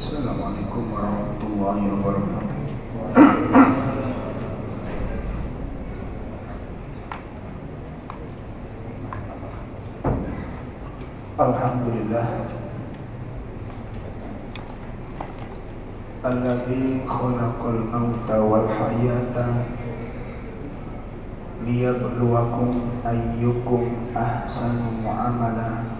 السلام عليكم ورحمة الله وبركاته. الحمد لله الذي خلق الموت والحياة ليبلوكم أيكم أحسن عملاً.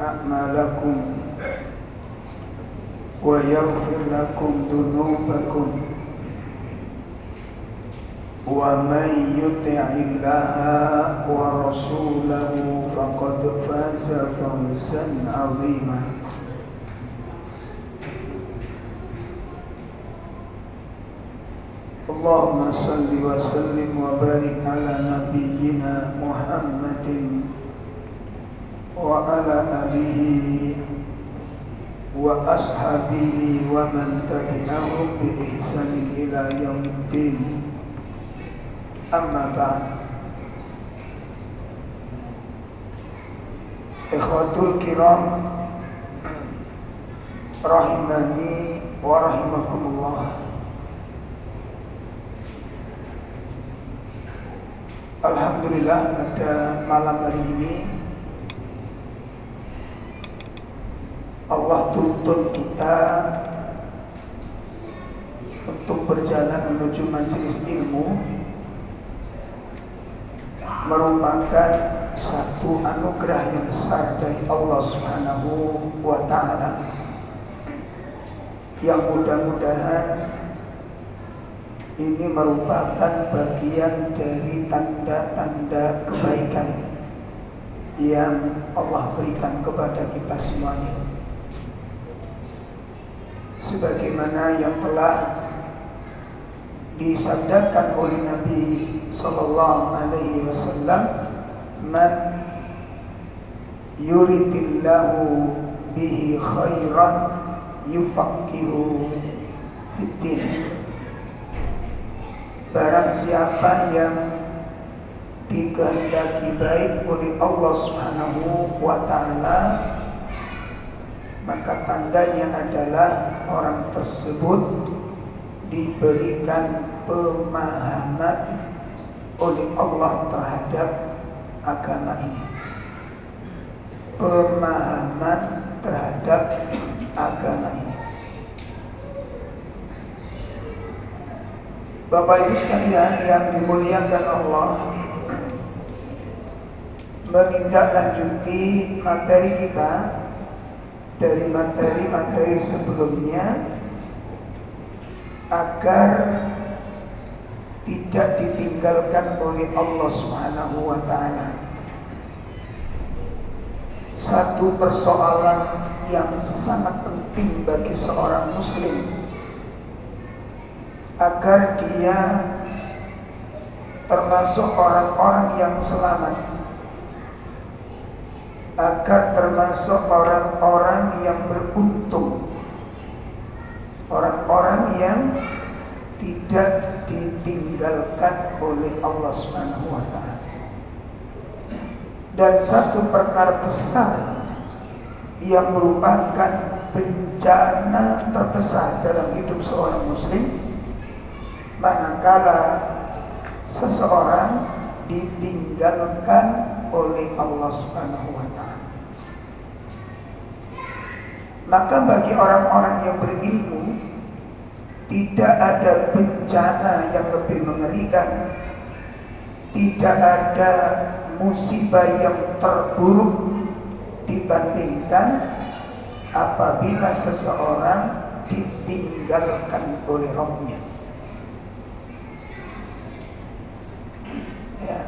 أعمالكم ويغفر لكم ذنوبكم ومن يطع الله ورسوله فقد فاز فوزا عظيما. اللهم صل وسلم وبارك على نبينا محمد وعلى آله وأصحابه ومن تبعهم بإحسان إلى يوم الدين أما بعد Ikhwatul kiram Rahimani wa rahimakumullah Alhamdulillah pada malam hari ini Allah tuntun kita untuk berjalan menuju majelis ilmu merupakan satu anugerah yang besar dari Allah Subhanahu wa taala. Yang mudah-mudahan ini merupakan bagian dari tanda-tanda kebaikan yang Allah berikan kepada kita semuanya sebagaimana yang telah disabdakan oleh Nabi sallallahu alaihi wasallam man yuridillahu bihi khairan yufaqihu fiddin barang siapa yang dikehendaki baik oleh Allah Subhanahu wa taala maka tandanya adalah orang tersebut diberikan pemahaman oleh Allah terhadap agama ini. Pemahaman terhadap agama ini. Bapak Ibu sekalian yang dimuliakan Allah menindaklanjuti materi kita dari materi-materi sebelumnya agar tidak ditinggalkan oleh Allah Subhanahu wa taala. Satu persoalan yang sangat penting bagi seorang muslim agar dia termasuk orang-orang yang selamat agar termasuk orang-orang yang beruntung orang-orang yang tidak ditinggalkan oleh Allah Subhanahu wa taala. Dan satu perkara besar yang merupakan bencana terbesar dalam hidup seorang muslim manakala seseorang ditinggalkan oleh Allah Subhanahu wa taala. Maka bagi orang-orang yang berilmu tidak ada bencana yang lebih mengerikan. Tidak ada musibah yang terburuk dibandingkan apabila seseorang ditinggalkan oleh rohnya. Ya.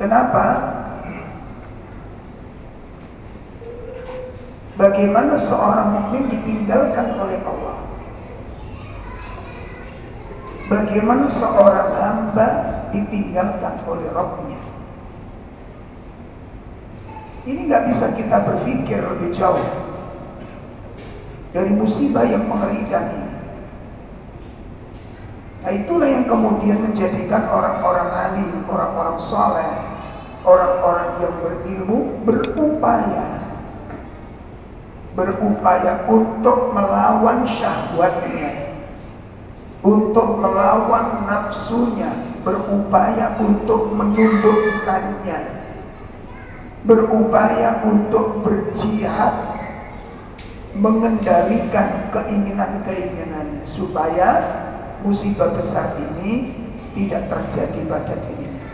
Kenapa? Bagaimana seorang mukmin ditinggalkan oleh Allah? Bagaimana seorang hamba ditinggalkan oleh Rabbnya? Ini nggak bisa kita berpikir lebih jauh dari musibah yang mengerikan ini. Nah itulah yang kemudian menjadikan orang-orang alim, orang-orang soleh, orang-orang yang berilmu berupaya berupaya untuk melawan syahwatnya untuk melawan nafsunya, berupaya untuk menundukkannya, berupaya untuk berjihad, mengendalikan keinginan-keinginannya supaya musibah besar ini tidak terjadi pada dirinya.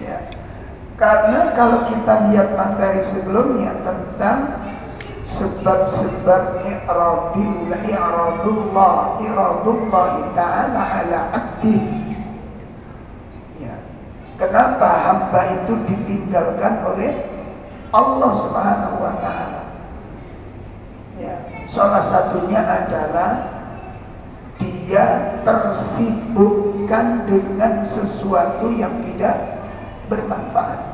Ya. Karena kalau kita lihat materi sebelumnya tentang sebab-sebab i'radillah i'radullah i'radullah ta'ala ala abdi ya. kenapa hamba itu ditinggalkan oleh Allah subhanahu wa ta'ala ya. salah satunya adalah dia tersibukkan dengan sesuatu yang tidak bermanfaat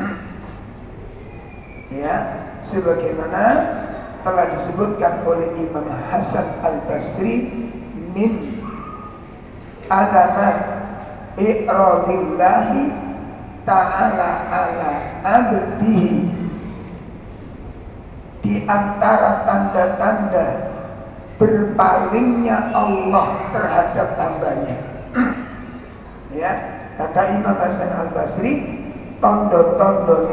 ya sebagaimana telah disebutkan oleh Imam Hasan Al-Basri min alamat i'radillahi ta'ala ala abdihi. Di antara tanda-tanda berpalingnya Allah terhadap hambanya. Ya kata Imam Hasan Al-Basri tondo-tondo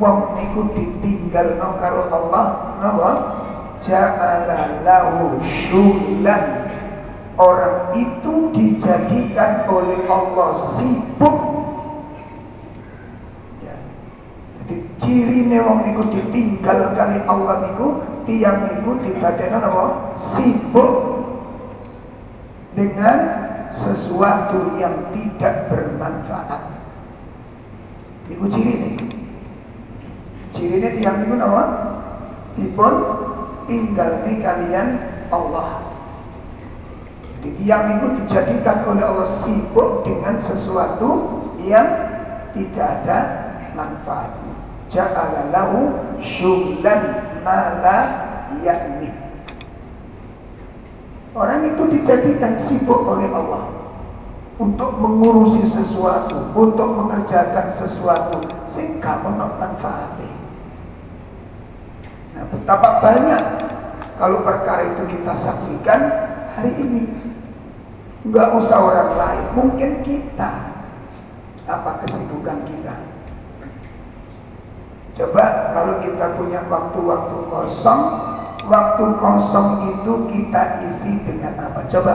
wong niku ditinggalno karo Allah. Napa? Ja'ala lahu syughlan orang itu dijadikan oleh Allah sibuk. Ya. jadi ciri wong niku ditinggal kali Allah niku tiang niku didadekno napa? Sibuk dengan sesuatu yang tidak bermanfaat niku ciri Ciri ini tiang niku napa? Dipun tinggal di kalian Allah. Jadi tiang itu dijadikan oleh Allah sibuk dengan sesuatu yang tidak ada manfaatnya. Ja'ala lahu syughlan mala yakni. Orang itu dijadikan sibuk oleh Allah untuk mengurusi sesuatu, untuk mengerjakan sesuatu sehingga ono manfaatnya. Nah, betapa banyak kalau perkara itu kita saksikan hari ini. Enggak usah orang lain, mungkin kita. Apa kesibukan kita? Coba kalau kita punya waktu-waktu kosong, waktu kosong itu kita isi dengan apa? Coba.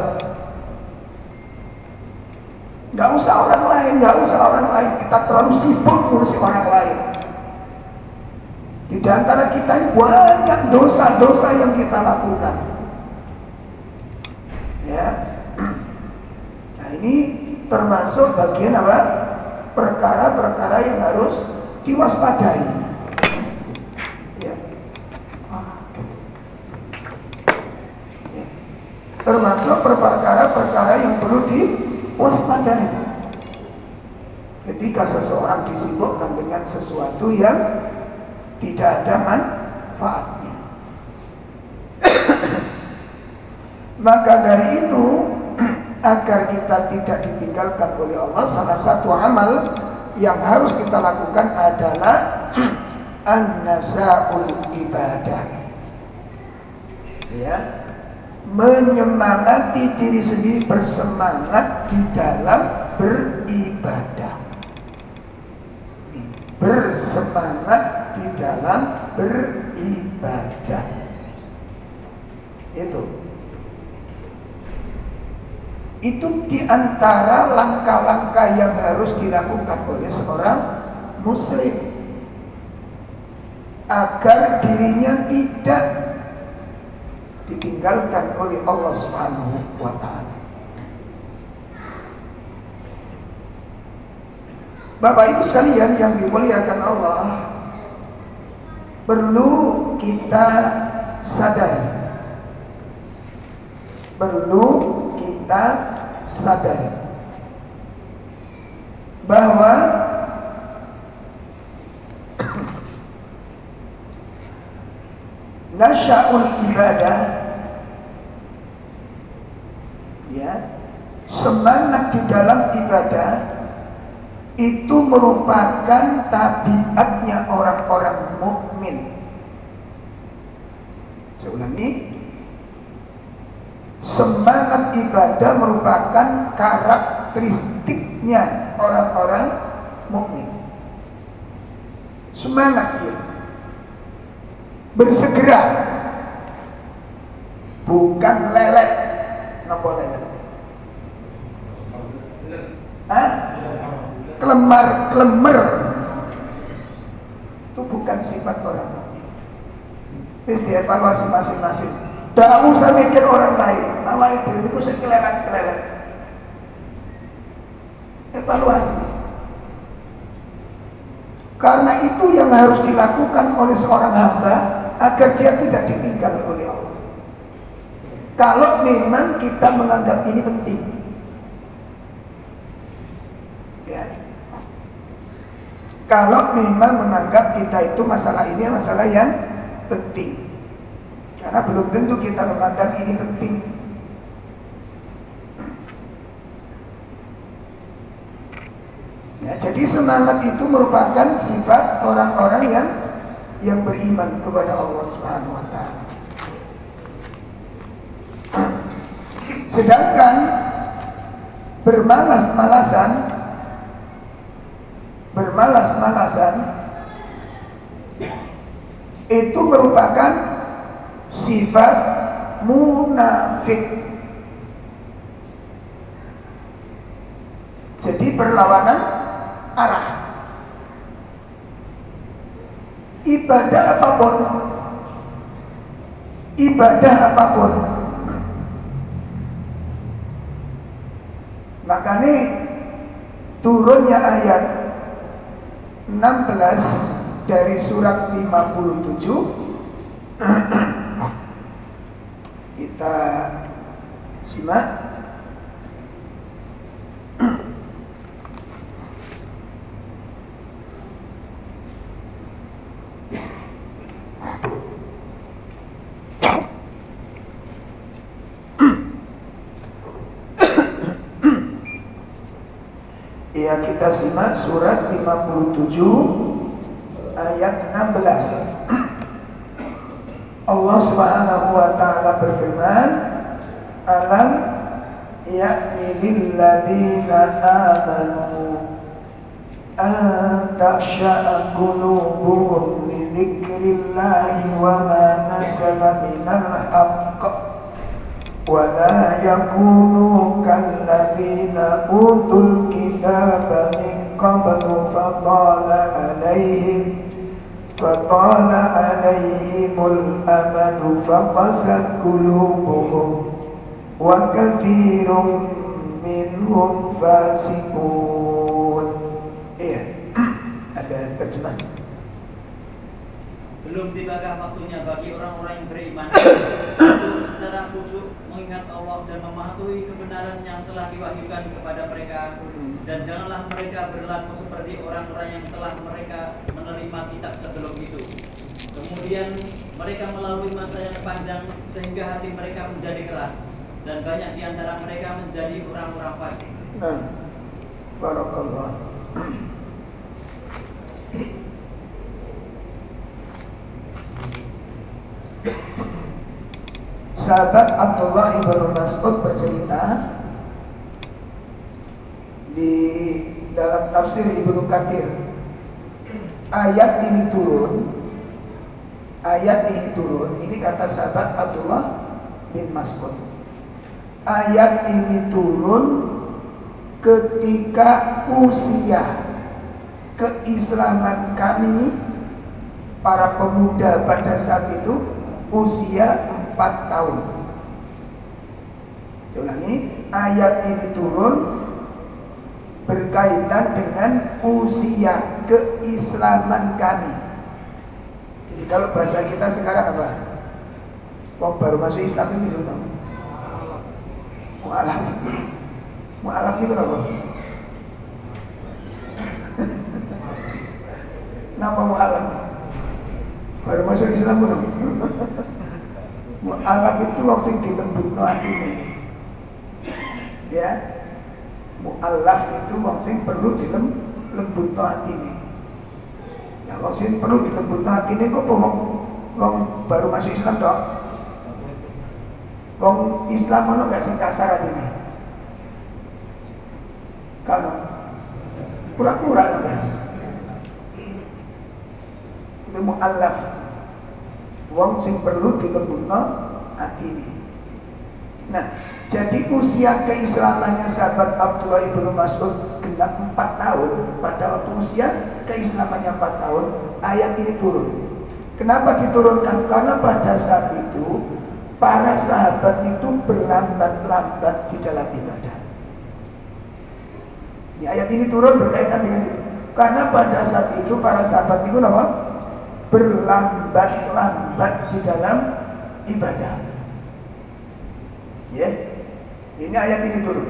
Enggak usah orang lain, enggak usah orang lain. Kita terlalu sibuk ngurusi orang lain. Di antara kita banyak dosa-dosa yang kita lakukan. Ya. Nah, ini termasuk bagian apa? Perkara-perkara yang harus diwaspadai. Ya. ya. Termasuk perkara-perkara yang perlu diwaspadai. Ketika seseorang disibukkan dengan sesuatu yang tidak ada manfaatnya. Maka dari itu agar kita tidak ditinggalkan oleh Allah salah satu amal yang harus kita lakukan adalah an-nasaul ibadah. Ya. Menyemangati diri sendiri bersemangat di dalam beribadah. Bersemangat di dalam beribadah. Itu. Itu di antara langkah-langkah yang harus dilakukan oleh seorang muslim agar dirinya tidak ditinggalkan oleh Allah Subhanahu wa taala. Bapak Ibu sekalian yang dimuliakan Allah, perlu kita sadari. Perlu kita sadari bahwa nasya'ul ibadah ya semangat di dalam ibadah itu merupakan tabiatnya orang-orang mukmin. Saya ulangi. Semangat ibadah merupakan karakteristiknya orang-orang mukmin. Semangat dia. Bersegera. Bukan lelet. Napa lelet? Hah? Kelemar-kelemar. Itu bukan sifat orang mukmin. Wis dievaluasi masing-masing. Tidak usah mikir orang lain. Awal itu itu sekelelet-kelelet. Evaluasi. Karena itu yang harus dilakukan oleh seorang hamba agar dia tidak ditinggal oleh Allah. Kalau memang kita menganggap ini penting. Ya. Kalau memang menganggap kita itu masalah ini masalah yang penting. Karena belum tentu kita memandang ini penting. Ya, jadi semangat itu merupakan sifat orang-orang yang yang beriman kepada Allah Subhanahu wa taala. Sedangkan bermalas-malasan bermalas-malasan itu merupakan sifat munafik. Jadi perlawanan arah. Ibadah apa pun, ibadah apa pun, makanya turunnya ayat 16 dari surat 57 kita simak. Ya kita simak surat 57 ayat 16 Allah Subhanahu wa taala berfirman, "Alam ya'ni lil ladina amanu an takhsha'a qulubuhum li dzikrillahi wa ma nazala minal haqq wa la yakunu ladina utul qablu fatala alaihim فطال عليهم الأمل فقست قلوبهم وكثير منهم فاسقون Iya, ada terjemah. Belum tibakah waktunya bagi orang-orang yang beriman untuk secara khusyuk mengingat Allah dan mematuhi kebenaran yang telah diwahyukan kepada mereka dan janganlah mereka berlaku seperti orang-orang yang telah mereka menerima kitab sebelum itu. Kemudian mereka melalui masa yang panjang sehingga hati mereka menjadi keras dan banyak di antara mereka menjadi orang-orang fasik. Nah, barakallah. Sahabat Abdullah ibn Mas'ud bercerita di dalam tafsir Ibnu Katsir ayat ini turun ayat ini turun ini kata sahabat Abdullah bin Mas'ud. Ayat ini turun ketika usia keislaman kami para pemuda pada saat itu usia 4 tahun. Saya ulangi, ayat ini turun berkaitan dengan usia keislaman kami. Jadi kalau bahasa kita sekarang apa? Wong baru masuk Islam ini sudah Mu'alaf. Mu'alaf ini kenapa? Kenapa mu'alaf? Baru masuk Islam pun. mu'alaf itu wong sing dilembutno atine. Ya. Mu'alaf itu wong sing perlu dilembutno atine. Ya wong sing perlu dilembutno atine kok wong wong baru masuk Islam dok. Wong Islam mana gak sing kasar atine? Kalau pura-pura sampai itu mu'allaf wong sing perlu dilembutno atine nah jadi usia keislamannya sahabat Abdullah ibnu Mas'ud genap 4 tahun pada waktu usia keislamannya 4 tahun ayat ini turun. Kenapa diturunkan? Karena pada saat itu para sahabat itu berlambat-lambat di dalam ibadah. Ini ayat ini turun berkaitan dengan itu. Karena pada saat itu para sahabat itu apa? Berlambat-lambat di dalam ibadah. Ya. Ini ayat ini turun.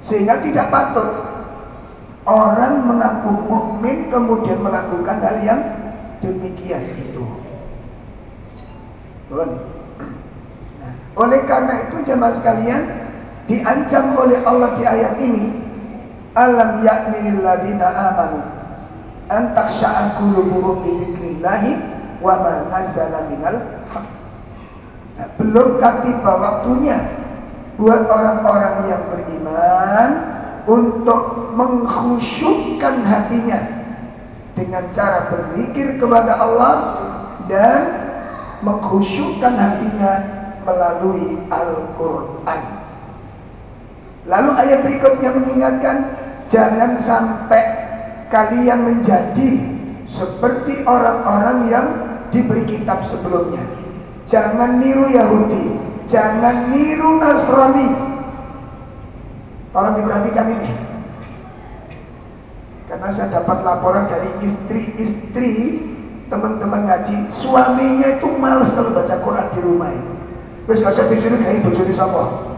Sehingga tidak patut orang mengaku mukmin kemudian melakukan hal yang demikian itu. Nah, oleh karena itu jemaah sekalian diancam oleh Allah di ayat ini alam yakni lil ladina amanu an taksha'a qulubuhum bi dzikrillahi wa ma nazala minal haq. Nah, belumkah tiba waktunya buat orang-orang yang beriman untuk mengkhusyukkan hatinya dengan cara berzikir kepada Allah dan mengkhusyukkan hatinya melalui Al-Quran. Lalu ayat berikutnya mengingatkan jangan sampai kalian menjadi seperti orang-orang yang diberi kitab sebelumnya. Jangan niru Yahudi, jangan niru Nasrani. Tolong diperhatikan ini. Karena saya dapat laporan dari istri-istri teman-teman ngaji, suaminya itu males kalau baca Quran di rumah ini. Wes kasih disuruh kayak bojone sapa?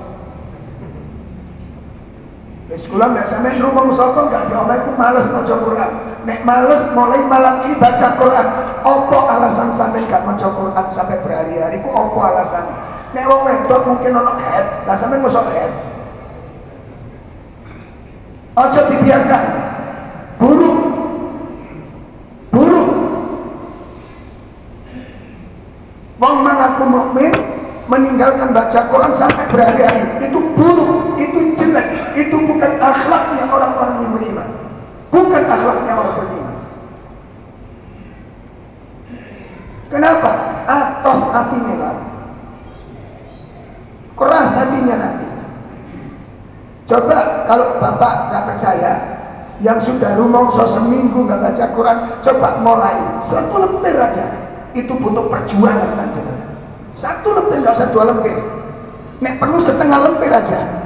Wis kula nggak sampean rumah musaka nggak di omahku males maca Quran. Nek males mulai malam ini baca Quran. Opo alasan sampean gak maca Quran sampai berhari-hari ku opo alasan? Nek wong wedok mungkin ono head, lah sampean mosok head. Ojo dibiarkan. Buruk. Buruk. Wong mengaku mukmin meninggalkan baca Quran sampai berhari-hari itu buruk, itu bukan akhlaknya orang-orang yang beriman, bukan akhlaknya orang beriman. Kenapa? Atos hatinya lah, keras hatinya nanti. Coba kalau bapak nggak percaya, yang sudah rumongso seminggu nggak baca Quran, coba mulai satu lembar aja. Itu butuh perjuangan panjenengan. Satu lembar nggak usah dua lembar. Nek perlu setengah lembar aja.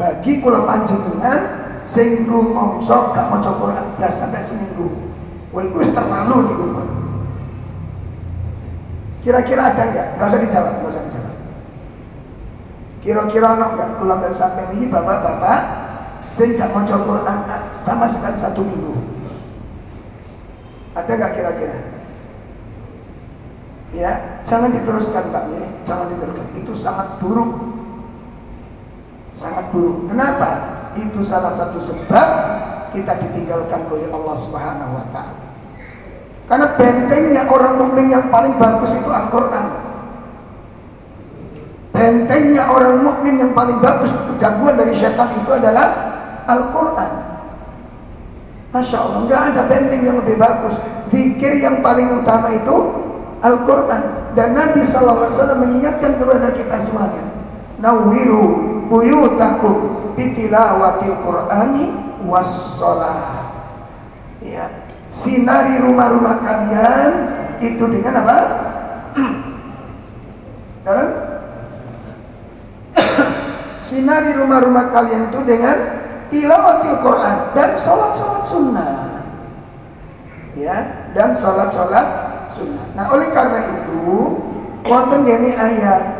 Bagi kula panjenengan sing rumangsa gak maca Quran blas sampai seminggu. Wah itu terlalu niku. Kira-kira ada enggak? Enggak usah dijawab, enggak usah dijawab. Kira-kira ono enggak kula sampai ini bapak-bapak sing gak maca Quran sama sekali satu minggu? Ada enggak kira-kira? Ya, jangan diteruskan Pak ya, jangan diteruskan. Itu sangat buruk. Sangat buruk. Kenapa? Itu salah satu sebab kita ditinggalkan oleh Allah Subhanahu wa taala. Karena bentengnya orang mukmin yang paling bagus itu Al-Qur'an. Bentengnya orang mukmin yang paling bagus gangguan dari setan itu adalah Al-Qur'an. Masya Allah, nggak ada benteng yang lebih bagus. Zikir yang paling utama itu Al-Quran dan Nabi SAW mengingatkan kepada kita semuanya Nawiru buyutakum bitilawatil Qur'ani wassalah ya. Sinari rumah-rumah kalian itu dengan apa? sinari rumah-rumah kalian itu dengan tilawatil Quran dan sholat-sholat sunnah. Ya dan sholat-sholat sunnah. Nah oleh karena itu wonten ini ayat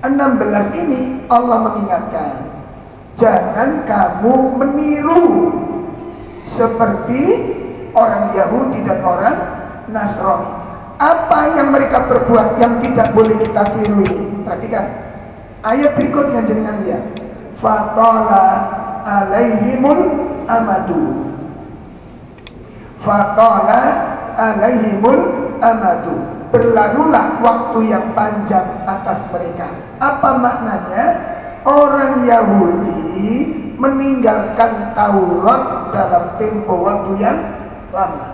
16 ini Allah mengingatkan jangan kamu meniru. Seperti orang Yahudi dan orang Nasrani. Apa yang mereka perbuat yang tidak boleh kita tiru? Perhatikan. Ayat berikutnya jenengan lihat fatala alaihimul amadu. Faqala alaihimul amadu. Berlalulah waktu yang panjang atas mereka Apa maknanya? Orang Yahudi meninggalkan Taurat dalam tempo waktu yang lama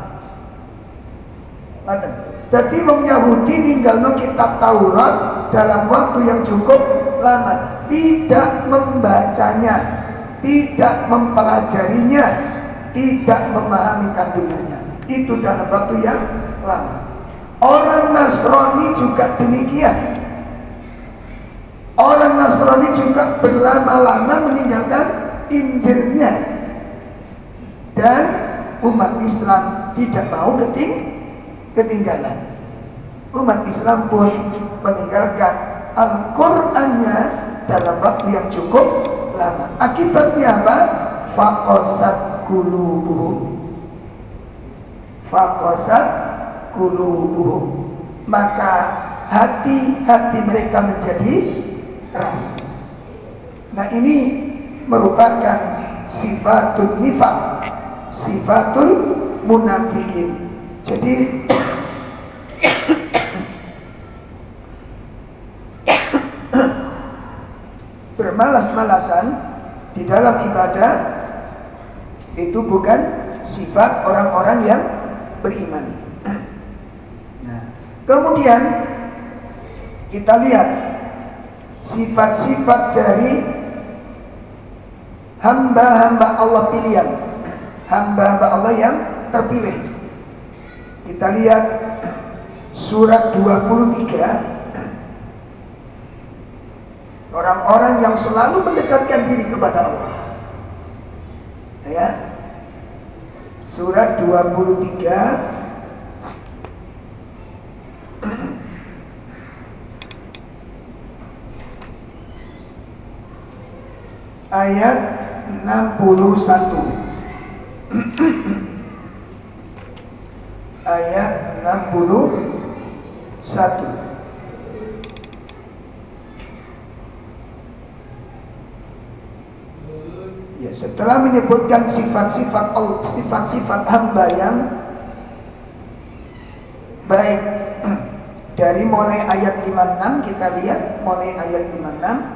Jadi orang Yahudi ninggal no kitab Taurat dalam waktu yang cukup lama Tidak membacanya tidak mempelajarinya, tidak memahami kandungannya. Itu dalam waktu yang lama. Orang Nasrani juga demikian. Nasrani juga berlama-lama meninggalkan Injilnya. Dan umat Islam tidak mau keting ketinggalan. Umat Islam pun meninggalkan Al-Qur'annya dalam waktu yang cukup lama. Akibatnya apa? Faqasat qulubuhum. Faqasat qulubuhum. Maka hati-hati mereka menjadi keras. Nah, ini merupakan sifatul nifak, sifatul munafikin. Jadi bermalas-malasan di dalam ibadah itu bukan sifat orang-orang yang beriman. Nah, kemudian kita lihat sifat-sifat dari hamba-hamba Allah pilihan, hamba-hamba Allah yang terpilih. Kita lihat surat 23 Orang-orang yang selalu mendekatkan diri kepada Allah. Ya. Surat 23 ayat 61 ayat 61 Ya, setelah menyebutkan sifat-sifat sifat-sifat hamba yang baik. Dari mulai ayat 56 kita lihat mulai ayat 56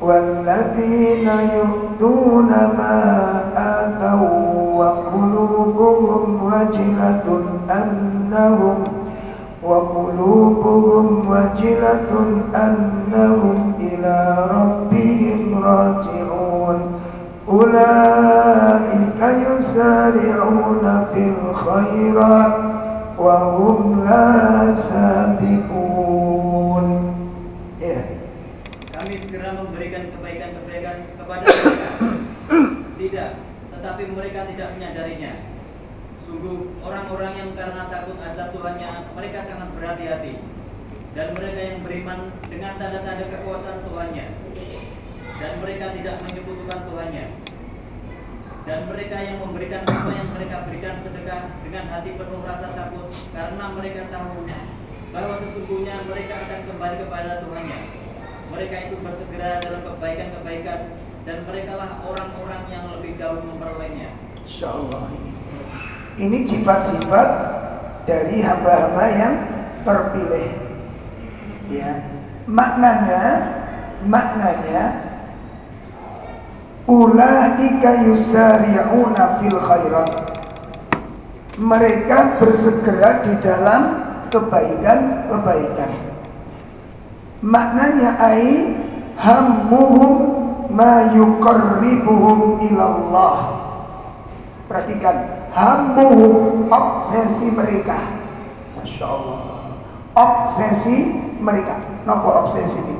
والذين يؤتون ما آتوا وقلوبهم وجلة أنهم وقلوبهم وجلة أنهم إلى ربهم راجعون. أولئك يسارعون في الخيرات وهم لا سابقون. Tidak, tetapi mereka tidak menyadarinya. Sungguh orang-orang yang karena takut azab Tuhannya Mereka sangat berhati-hati. Dan mereka yang beriman dengan tanda-tanda kekuasaan Tuhannya. Dan mereka tidak menyebutkan Tuhannya. Dan mereka yang memberikan apa yang mereka berikan sedekah dengan hati penuh rasa takut karena mereka tahu bahwa sesungguhnya mereka akan kembali kepada Tuhannya. Mereka itu bersegera dalam kebaikan-kebaikan dan mereka lah orang-orang yang lebih dahulu memperolehnya. Insya Allah ini. Sifat-sifat dari hamba-hamba yang terpilih. Ya, maknanya, maknanya, ulaika yusari'una fil khairat. Mereka bersegera di dalam kebaikan-kebaikan. Maknanya ai hammuhum ma yuqarribuhum ilallah. Perhatikan, hammuhum obsesi mereka. Masya Allah. Obsesi mereka. Napa obsesi ini?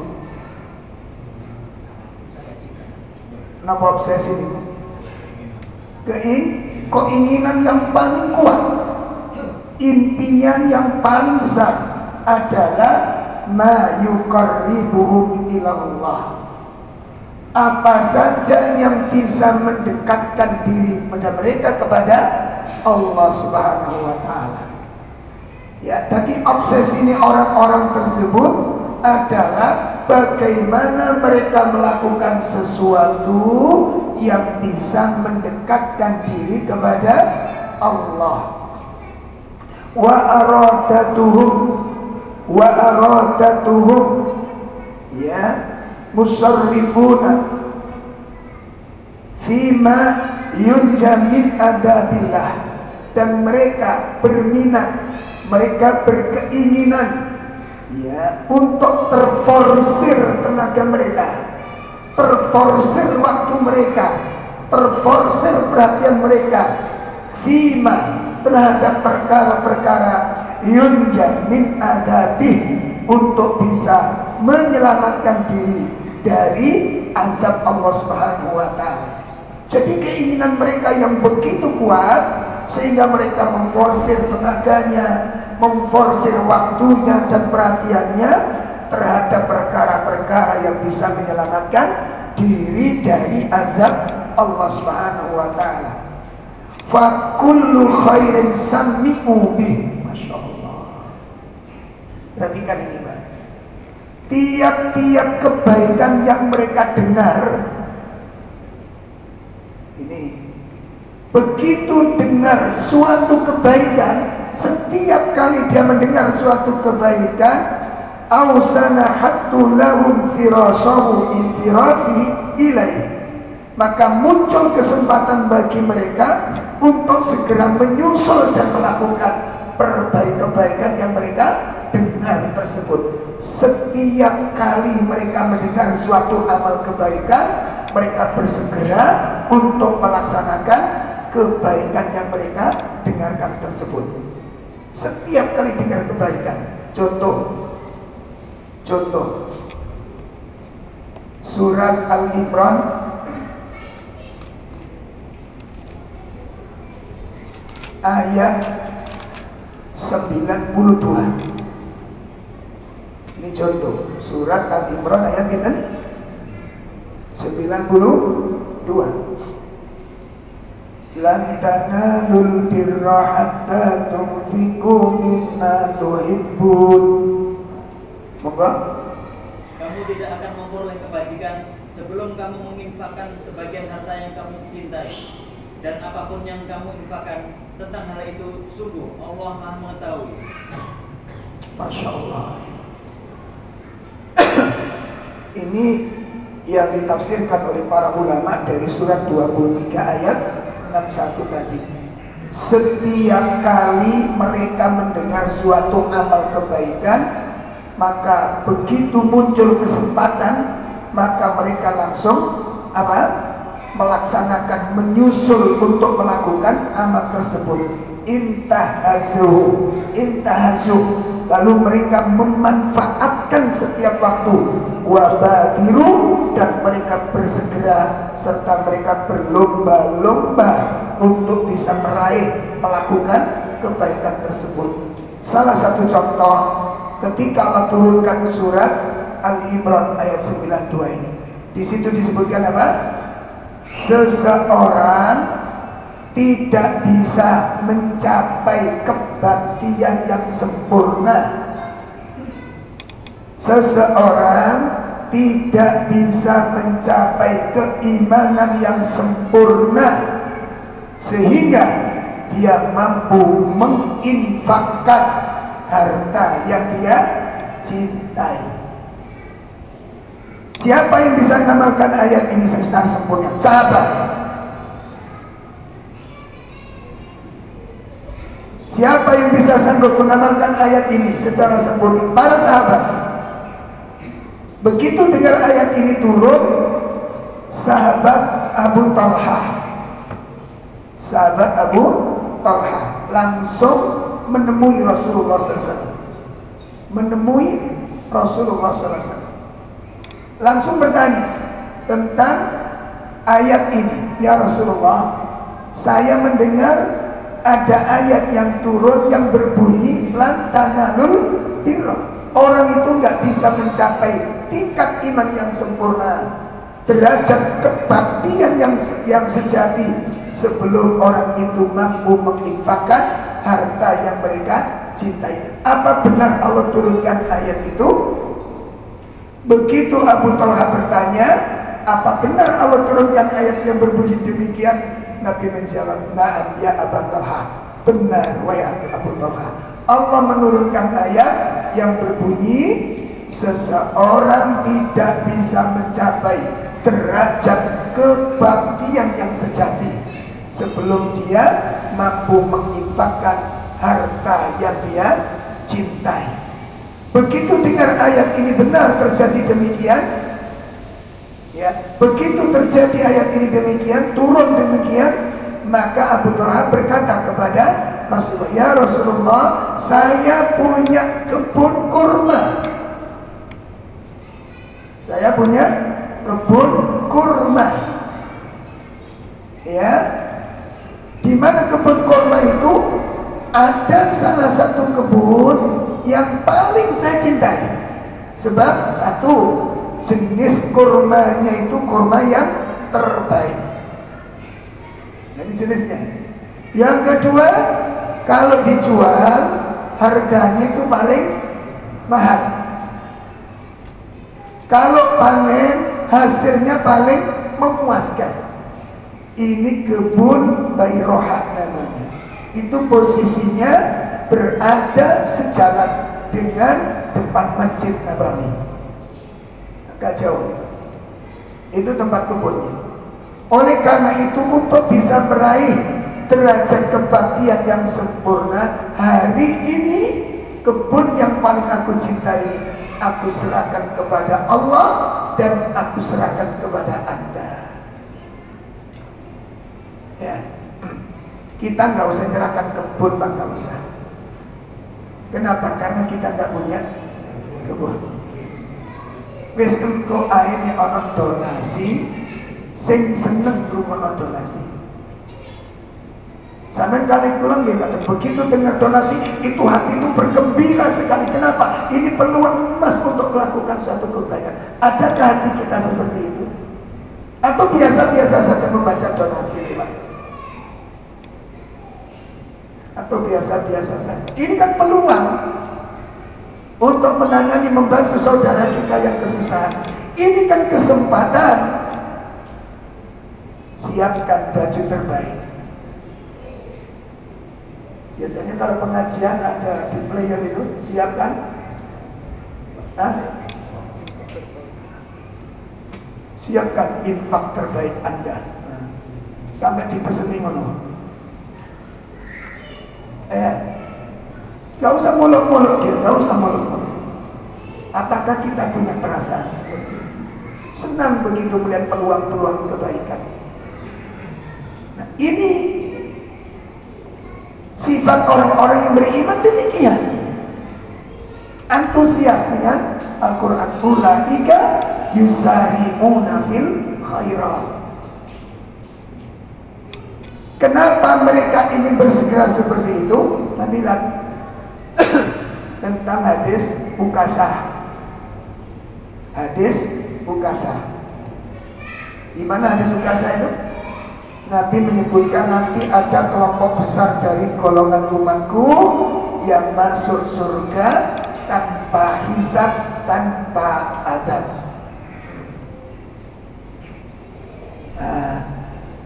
Napa obsesi ini? Keing, keinginan yang paling kuat, impian yang paling besar adalah ma yuqarribuhum ilallah. Apa saja yang bisa mendekatkan diri pada mereka kepada Allah Subhanahu wa taala. Ya, jadi obsesi ini orang-orang tersebut adalah bagaimana mereka melakukan sesuatu yang bisa mendekatkan diri kepada Allah. Wa aradatuhum wa aradatuhum ya musarrifuna fima yunja min adabillah. Dan mereka berminat mereka berkeinginan ya untuk terforsir tenaga mereka terforsir waktu mereka terforsir perhatian mereka. Fima terhadap perkara-perkara yunja min adabih untuk bisa menyelamatkan diri dari azab Allah Subhanahu wa taala. Jadi keinginan mereka yang begitu kuat sehingga mereka memforsir tenaganya, memforsir waktunya dan perhatiannya terhadap perkara-perkara yang bisa menyelamatkan diri dari azab Allah Subhanahu wa taala. Fa kullu khairin sami'u bih Perhatikan ini Pak. Tiap-tiap kebaikan yang mereka dengar ini begitu dengar suatu kebaikan setiap kali dia mendengar suatu kebaikan ausana hattu lahum firasahu infirasi ilai maka muncul kesempatan bagi mereka untuk segera menyusul dan melakukan perbaikan-kebaikan yang. Setiap kali mereka mendengar suatu amal kebaikan, mereka bersegera untuk melaksanakan kebaikan yang mereka dengarkan tersebut. Setiap kali dengar kebaikan. Contoh. Contoh. Surat Al-Imran ayat 92. Ini contoh surat Al-Imran ayat kita 92. Lan tanalul birra hatta tunfiqu mimma tuhibbun. Moga kamu tidak akan memperoleh kebajikan sebelum kamu menginfakkan sebagian harta yang kamu cintai. Dan apa pun yang kamu infakkan tentang hal itu sungguh Allah Maha mengetahui. Masya Allah. Ini yang ditafsirkan oleh para ulama dari surat 23 ayat 61 tadi. Setiap kali mereka mendengar suatu amal kebaikan, maka begitu muncul kesempatan, maka mereka langsung apa? melaksanakan menyusul untuk melakukan amal tersebut. Intahazu, intahazu Lalu mereka memanfaatkan setiap waktu wabadiru dan mereka bersegera serta mereka berlomba-lomba untuk bisa meraih melakukan kebaikan tersebut. Salah satu contoh ketika Allah turunkan surat Al-Imran ayat 92 ini. Di situ disebutkan apa? Seseorang tidak bisa mencapai kebaktian yang sempurna seseorang tidak bisa mencapai keimanan yang sempurna sehingga dia mampu menginfakkan harta yang dia cintai. Siapa yang bisa mengamalkan ayat ini secara sempurna? Sahabat. Siapa yang bisa sanggup mengamalkan ayat ini secara sempurna? Para sahabat. Begitu dengar ayat ini turun, sahabat Abu Talha, sahabat Abu Talha langsung menemui Rasulullah SAW, menemui Rasulullah SAW, langsung bertanya tentang ayat ini, ya Rasulullah, saya mendengar ada ayat yang turun yang berbunyi lantanalul birra. Orang itu nggak bisa mencapai tingkat iman yang sempurna, derajat kebaktian yang yang sejati sebelum orang itu mampu menginfakkan harta yang mereka cintai. Apa benar Allah turunkan ayat itu? Begitu Abu Talha bertanya, apa benar Allah turunkan ayat yang berbunyi demikian? Nabi menjawab, "Na'am ya Abu Talha." Benar wahai Abu Talha. Allah menurunkan ayat yang berbunyi seseorang tidak bisa mencapai derajat kebaktian yang sejati sebelum dia mampu menginfakkan harta yang dia cintai. Begitu dengar ayat ini benar terjadi demikian, ya, begitu terjadi ayat ini demikian, turun demikian, maka Abu Talha berkata kepada Rasulullah, "Ya Rasulullah, saya punya kebun kurma." Saya punya kebun kurma. Ya. Di mana kebun kurma itu ada salah satu kebun yang paling saya cintai. Sebab satu jenis kurmanya itu kurma yang terbaik. Jadi jenisnya. Yang kedua, kalau dijual harganya itu paling mahal. Kalau panen hasilnya paling memuaskan. Ini kebun Bayroha namanya. Itu posisinya berada sejalan dengan tempat Masjid Nabawi. Jauh. Itu tempat kebunnya. Oleh karena itu untuk bisa meraih derajat kebaktian yang sempurna hari ini kebun yang paling aku cintai aku serahkan kepada Allah dan aku serahkan kepada anda. Ya. Kita nggak usah nyerahkan kebun bang nggak usah. Kenapa? Karena kita nggak punya kebun wis engko akhirnya orang donasi sing seneng rumah donasi Sampai kali pulang dia kata begitu dengar donasi itu hati itu bergembira sekali. Kenapa? Ini peluang emas untuk melakukan suatu kebaikan. Adakah hati kita seperti itu? Atau biasa-biasa saja membaca donasi lewat? Atau biasa-biasa saja? Ini kan peluang untuk menangani membantu saudara kita yang kesusahan. Ini kan kesempatan. Siapkan baju terbaik Biasanya kalau pengajian ada di player itu, siapkan. Hah? Siapkan infak terbaik Anda. Sampai dipeseni ngono. Eh, gak usah muluk-muluk dia, gak usah muluk-muluk. Apakah kita punya perasaan seperti itu? Senang begitu melihat peluang-peluang kebaikan. Nah, ini Sifat orang-orang yang beriman demikian. Antusias dengan Al-Quran. Ulaika yusari'una fil khairat. Kenapa mereka ingin bersegera seperti itu? Nanti tentang hadis Ukasah. Hadis Ukasah. Di mana hadis Ukasah itu? Nabi menyebutkan nanti ada kelompok besar dari golongan umatku yang masuk surga tanpa hisab, tanpa adab. Nah,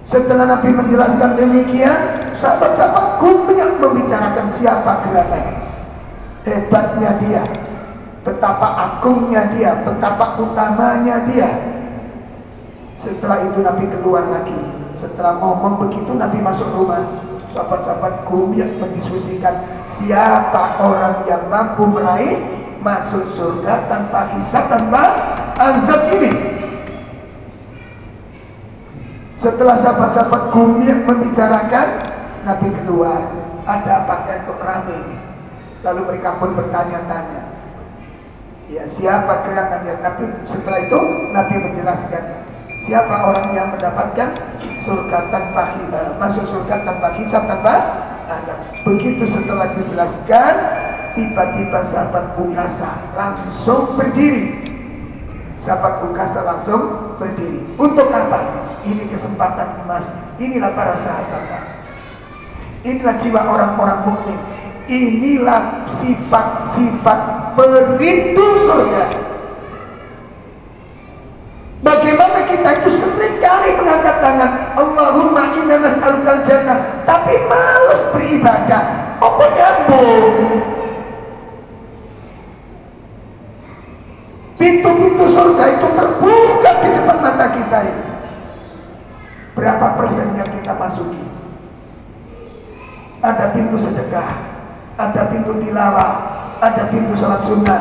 setelah Nabi menjelaskan demikian, sahabat-sahabat kumiak membicarakan siapa gerangan. Hebatnya dia, betapa agungnya dia, betapa utamanya dia. Setelah itu Nabi keluar lagi. Setelah ngomong begitu Nabi masuk rumah. Sahabat-sahabat kumiak mendiskusikan siapa orang yang mampu meraih masuk surga tanpa hisab tanpa azab ini. Setelah sahabat-sahabat Gumi membicarakan, Nabi keluar. Ada apa kok rame ini? Lalu mereka pun bertanya-tanya. Ya, siapa gerangan yang Nabi setelah itu Nabi menjelaskan siapa orang yang mendapatkan surga tanpa hibah, masuk surga tanpa hisab tanpa adab. Begitu setelah dijelaskan, tiba-tiba sahabat Bukasa langsung berdiri. Sahabat Bukasa langsung berdiri. Untuk apa? Ini kesempatan emas. Inilah para sahabat. Inilah jiwa orang-orang mukmin. Inilah sifat-sifat perindu surga. Bagaimana kita itu sering kali mengangkat tangan Allahumma inna nas'alukal jannah Tapi males beribadah Apa nyambung? Pintu-pintu surga itu terbuka di depan mata kita ini Berapa persen yang kita masuki? Ada pintu sedekah, ada pintu tilawah, ada pintu salat sunnah,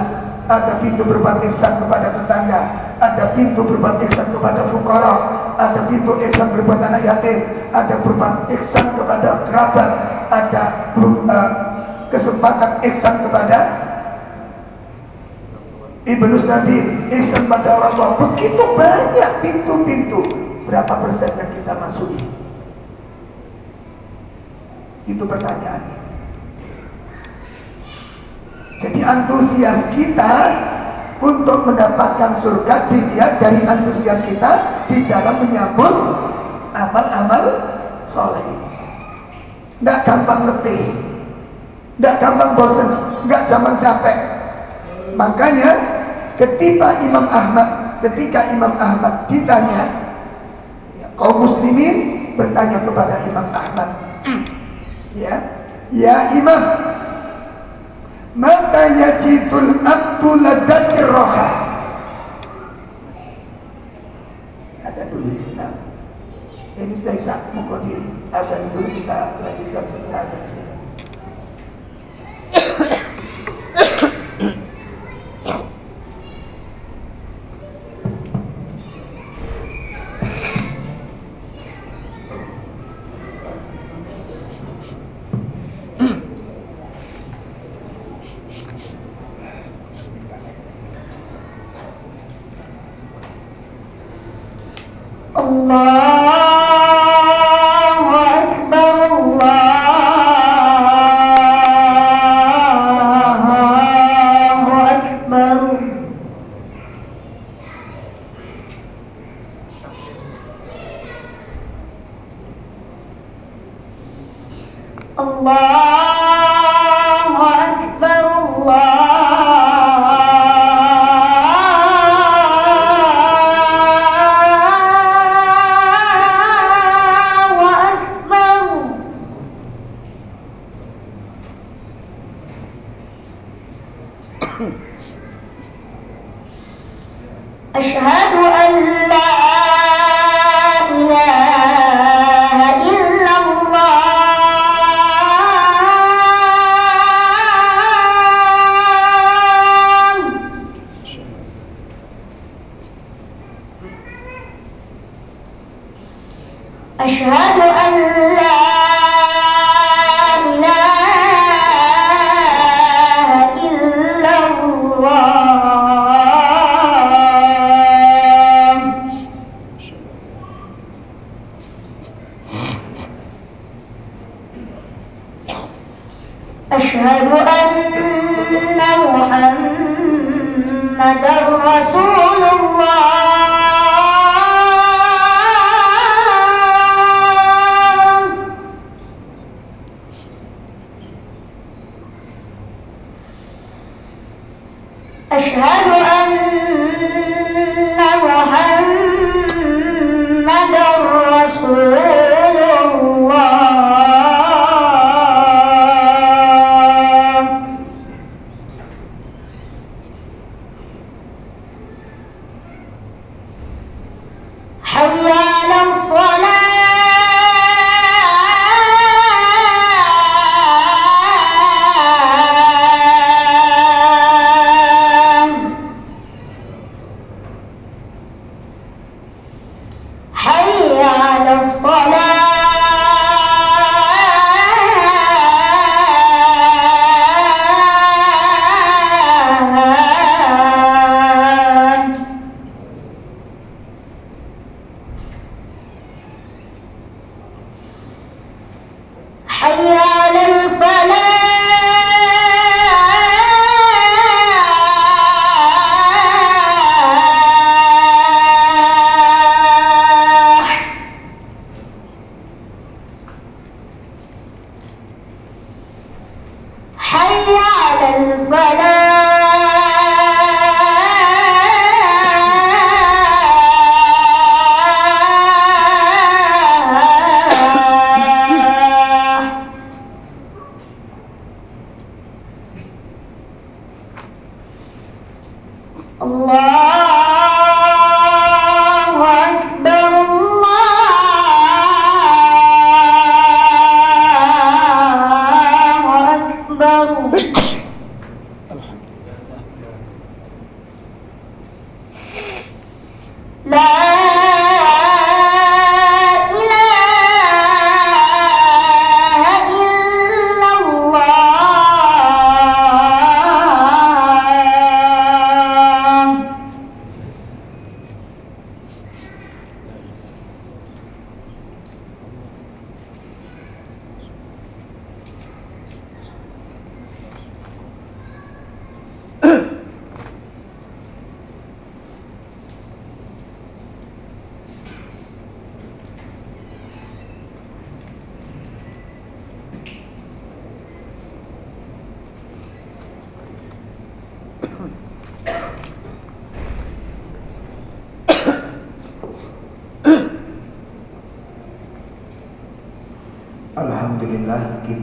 ada pintu berbuat ihsan kepada tetangga, ada pintu berbuat ihsan kepada fukara, ada pintu ihsan berbuat anak yatim, ada berbuat ihsan kepada kerabat, ada uh, kesempatan ihsan kepada Ibnu Sabil, ihsan pada orang tua. Begitu banyak pintu-pintu Berapa persen yang kita masuki? Itu pertanyaannya. Jadi antusias kita untuk mendapatkan surga dilihat dari antusias kita di dalam menyambut amal-amal soleh ini. Tidak gampang letih, tidak gampang bosan, nggak zaman capek. Makanya ketika Imam Ahmad, ketika Imam Ahmad ditanya, kaum muslimin bertanya kepada Imam Ahmad. Ya, ya Imam, mata yajidul abdu ladatir roha. Ada dulu. Nah, ini sudah isak. Monggo di agan dulu kita lanjutkan setelah agan.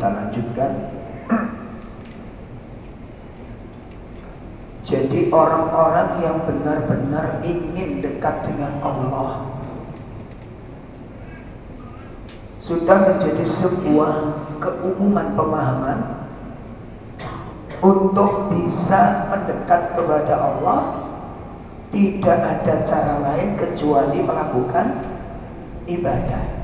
Kita lanjutkan. Jadi orang-orang yang benar-benar ingin dekat dengan Allah Sudah menjadi sebuah keumuman pemahaman Untuk bisa mendekat kepada Allah. Tidak ada cara lain kecuali melakukan ibadah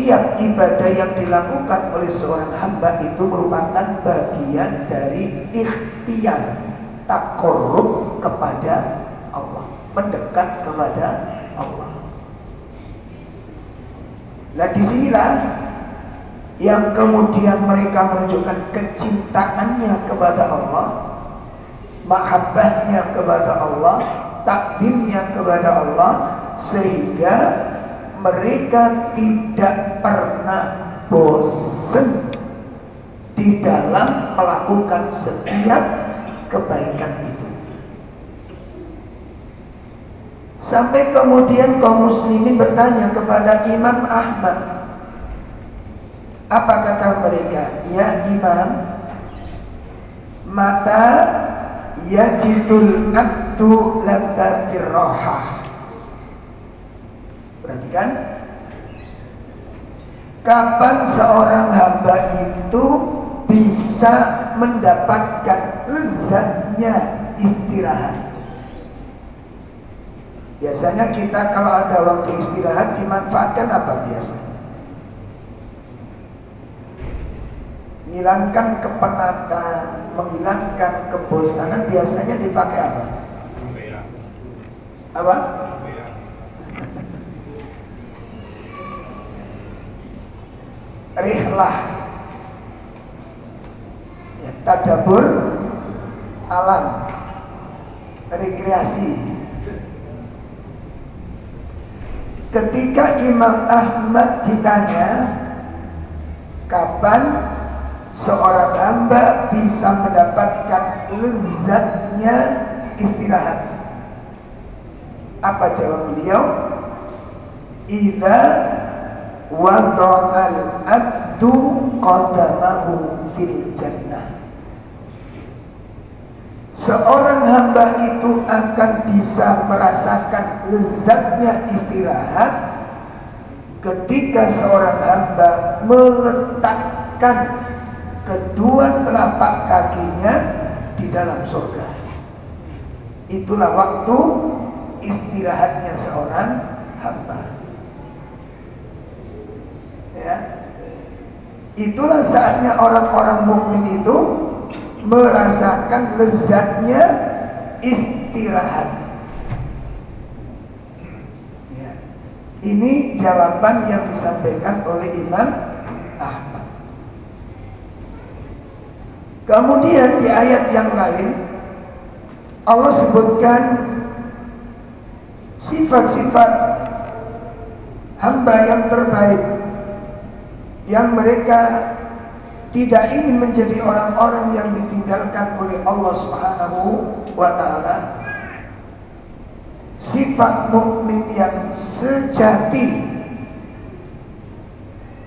setiap ibadah yang dilakukan oleh seorang hamba itu merupakan bagian dari ikhtiar takorub kepada Allah, mendekat kepada Allah. Nah di sinilah yang kemudian mereka menunjukkan kecintaannya kepada Allah, mahabbahnya kepada Allah, takdimnya kepada Allah, sehingga mereka tidak pernah bosan di dalam melakukan setiap kebaikan itu. Sampai kemudian kaum muslimin bertanya kepada Imam Ahmad. Apa kata mereka? Ya Imam, mata yajidul abdu ladatir rohah. Perhatikan. Kapan seorang hamba itu bisa mendapatkan lezatnya istirahat? Biasanya kita kalau ada waktu istirahat dimanfaatkan apa biasa? Menghilangkan kepenatan, menghilangkan kebosanan biasanya dipakai apa? Apa? Rihlah ya, tadabur alam. Rekreasi. Ketika Imam Ahmad ditanya kapan seorang hamba bisa mendapatkan lezatnya istirahat? Apa jawab beliau? Ida wada'al abdu qadamahu fil jannah Seorang hamba itu akan bisa merasakan lezatnya istirahat ketika seorang hamba meletakkan kedua telapak kakinya di dalam surga. Itulah waktu istirahatnya seorang hamba. Ya. Itulah saatnya orang-orang mukmin itu merasakan lezatnya istirahat. Ya. Ini jawaban yang disampaikan oleh Imam Ahmad. Kemudian di ayat yang lain Allah sebutkan sifat-sifat hamba yang terbaik yang mereka tidak ingin menjadi orang-orang yang ditinggalkan oleh Allah Subhanahu wa taala. Sifat mukmin yang sejati.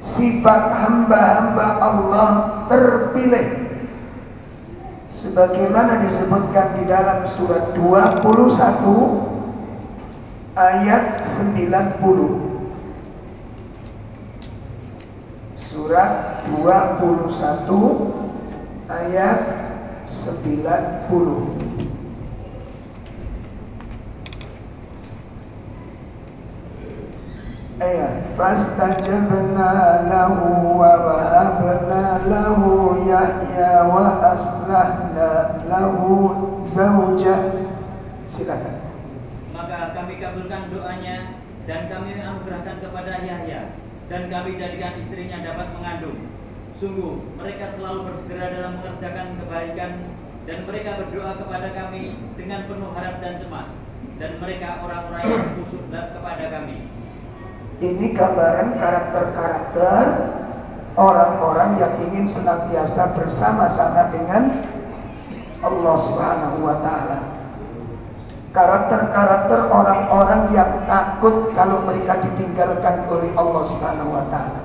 Sifat hamba-hamba Allah terpilih. Sebagaimana disebutkan di dalam surat 21 ayat 90 Surat 21 ayat 90 Iya, fastajabna lahu wa wahabna lahu Yahya wa aslahna lahu zawja. Silakan. Maka kami kabulkan doanya dan kami anugerahkan kepada Yahya dan kami jadikan istrinya dapat mengandung. Sungguh mereka selalu bersegera dalam mengerjakan kebaikan dan mereka berdoa kepada kami dengan penuh harap dan cemas dan mereka orang-orang yang kusuk kepada kami. Ini gambaran karakter-karakter orang-orang yang ingin senantiasa bersama-sama dengan Allah Subhanahu wa taala. Karakter-karakter orang-orang yang takut kalau mereka ditinggalkan oleh Allah Subhanahu wa taala.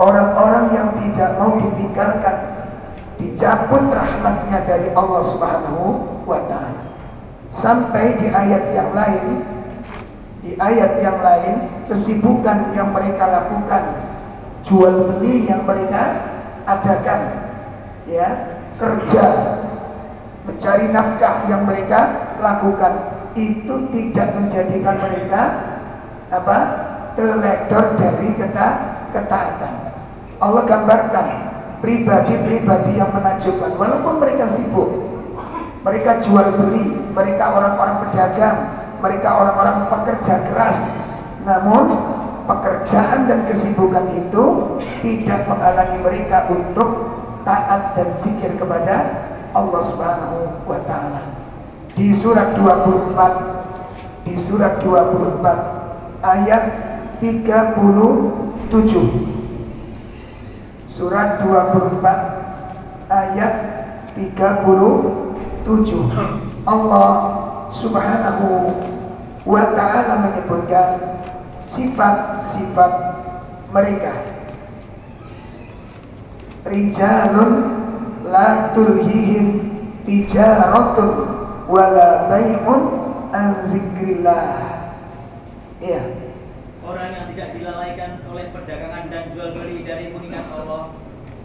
Orang-orang yang tidak mau ditinggalkan, dicabut rahmatnya dari Allah Subhanahu wa taala. Sampai di ayat yang lain, di ayat yang lain kesibukan yang mereka lakukan, jual beli yang mereka adakan, ya, kerja, mencari nafkah yang mereka lakukan, itu tidak menjadikan mereka apa teledor dari keta ketaatan. Allah gambarkan pribadi-pribadi yang menakjubkan, walaupun mereka sibuk, mereka jual beli, mereka orang-orang pedagang, mereka orang-orang pekerja keras, namun pekerjaan dan kesibukan itu tidak menghalangi mereka untuk taat dan zikir kepada Allah Subhanahu wa taala. Di surat 24 di surat 24 ayat 37 Surat 24 ayat 37 Allah Subhanahu wa taala menyebutkan sifat-sifat mereka. Rijalun la tulhihim tijaratun wala bai'un an zikrillah. Iya. Orang yang tidak dilalaikan oleh perdagangan dan jual beli dari mengingat Allah,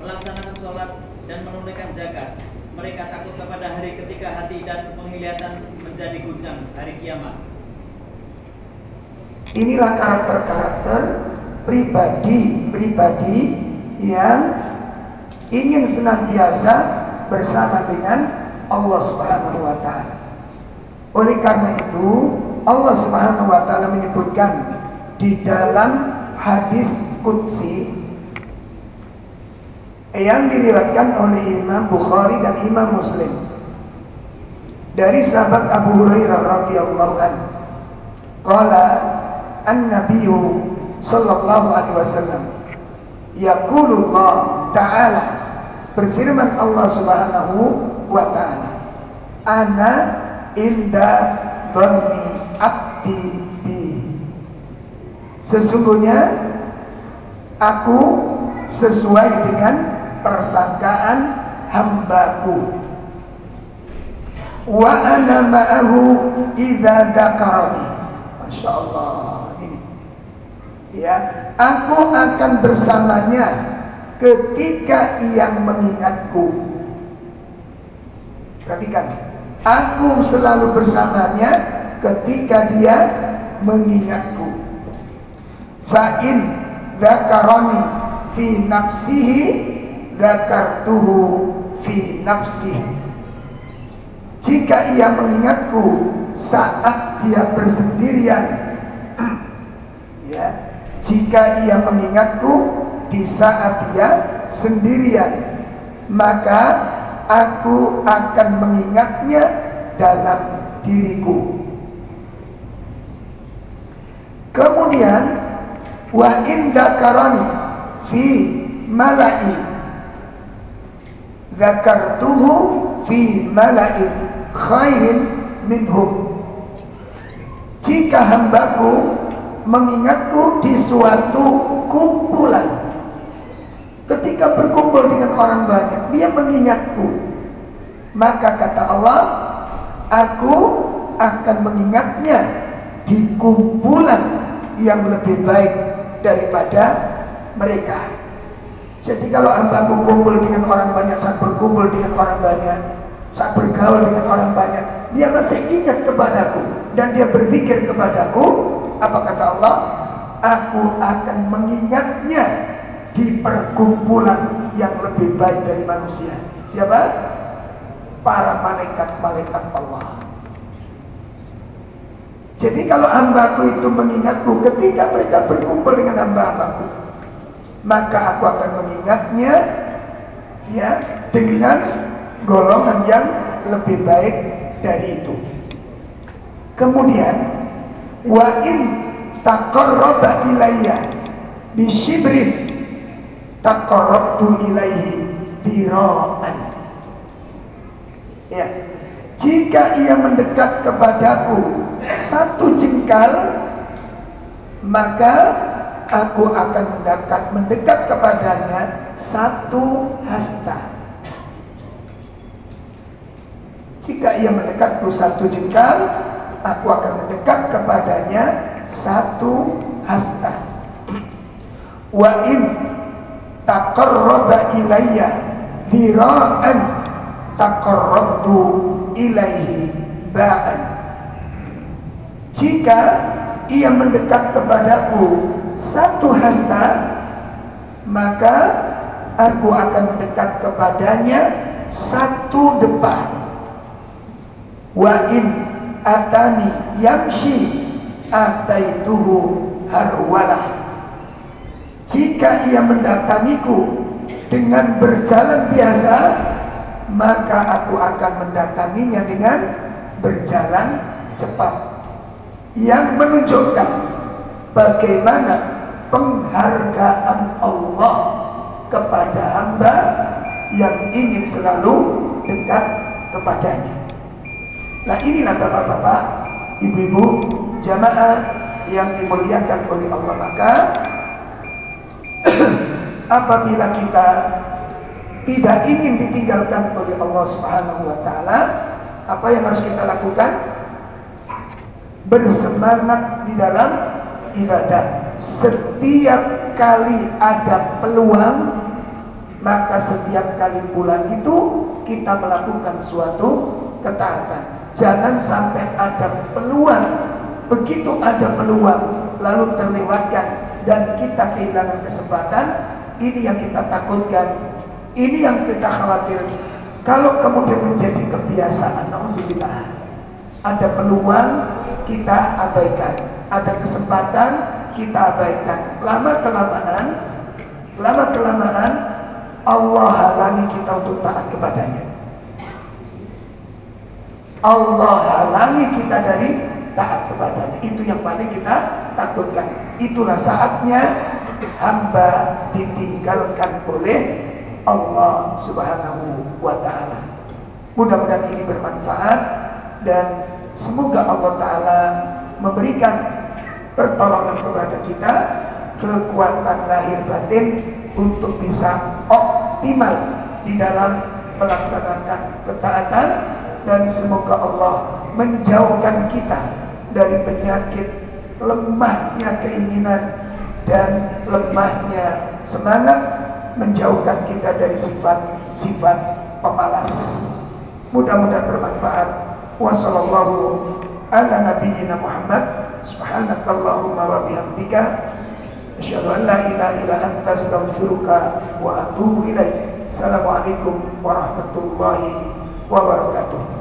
melaksanakan sholat dan menunaikan zakat. Mereka takut kepada hari ketika hati dan penglihatan menjadi guncang hari kiamat. Inilah karakter-karakter pribadi-pribadi yang ingin senantiasa bersama dengan Allah Subhanahu wa taala. Oleh karena itu, Allah Subhanahu wa taala menyebutkan di dalam hadis qudsi yang diriwayatkan oleh Imam Bukhari dan Imam Muslim dari sahabat Abu Hurairah radhiyallahu anhu. Qala An-Nabiy sallallahu alaihi wasallam yaqulullah ta'ala berfirman Allah Subhanahu wa taala ana inda dhanni abdi bi. Sesungguhnya aku sesuai dengan persangkaan hambaku. Wa ana ma'ahu idza dzakarani. Masya Allah ya aku akan bersamanya ketika ia mengingatku. Perhatikan aku selalu bersamanya ketika dia mengingatku. Fa'in dzakarani fi nafsihi dzakartuhu fi nafsihi. Jika ia mengingatku saat dia bersendirian ya jika ia mengingatku di saat dia sendirian, maka aku akan mengingatnya dalam diriku. Kemudian wa inda karani fi malai zakartuhu fi malai khairin minhum jika hambaku mengingatku di suatu kumpulan. Ketika berkumpul dengan orang banyak, dia mengingatku. Maka kata Allah, aku akan mengingatnya di kumpulan yang lebih baik daripada mereka. Jadi kalau hamba kumpul dengan orang banyak, saat berkumpul dengan orang banyak, saat bergaul dengan orang banyak, dia masih ingat kepadaku dan dia berpikir kepadaku, apa kata Allah? Aku akan mengingatnya di perkumpulan yang lebih baik dari manusia. Siapa? Para malaikat-malaikat Allah. Jadi kalau hambaku itu mengingatku ketika mereka berkumpul dengan hamba-hambaku, maka aku akan mengingatnya ya dengan golongan yang lebih baik dari itu. Kemudian wa in taqarraba ilayya bi shibrin taqarrabtu ilaihi dira'an. Ya. Jika ia mendekat kepadaku satu jengkal maka aku akan mendekat mendekat kepadanya satu hasta jika ia mendekatku satu jengkal aku akan mendekat kepadanya satu hasta wa in taqarraba ilayya dhira'an taqarrabtu ilaihi ba'an jika ia mendekat kepadaku satu hasta, maka aku akan mendekat kepadanya satu depan. Wa in atani yamshi ataituhu harwalah. Jika ia mendatangiku dengan berjalan biasa, maka aku akan mendatanginya dengan berjalan cepat yang menunjukkan bagaimana penghargaan Allah kepada hamba yang ingin selalu dekat kepadanya. Nah inilah bapak-bapak, ibu-ibu, jamaah yang dimuliakan oleh Allah maka apabila kita tidak ingin ditinggalkan oleh Allah Subhanahu wa taala, apa yang harus kita lakukan? bersemangat di dalam ibadah. Setiap kali ada peluang, maka setiap kali bulan itu kita melakukan suatu ketaatan. Jangan sampai ada peluang, begitu ada peluang lalu terlewatkan dan kita kehilangan kesempatan. Ini yang kita takutkan, ini yang kita khawatir. Kalau kemudian menjadi kebiasaan, alhamdulillah ada peluang kita abaikan. Ada kesempatan kita abaikan. Lama kelamaan, lama kelamaan Allah halangi kita untuk taat kepadanya. Allah halangi kita dari taat kepadanya. Itu yang paling kita takutkan. Itulah saatnya hamba ditinggalkan oleh Allah Subhanahu wa taala. Mudah-mudahan ini bermanfaat dan Semoga Allah Ta'ala memberikan pertolongan kepada kita kekuatan lahir batin untuk bisa optimal di dalam melaksanakan ketaatan dan semoga Allah menjauhkan kita dari penyakit lemahnya keinginan dan lemahnya semangat menjauhkan kita dari sifat-sifat pemalas. Mudah-mudahan bermanfaat. Wa sallallahu ala nabiyyina Muhammad. Subhanakallahumma wa bihamdika. Asyhadu an la ilaha illa anta astaghfiruka wa atubu ilaik. Assalamualaikum warahmatullahi wabarakatuh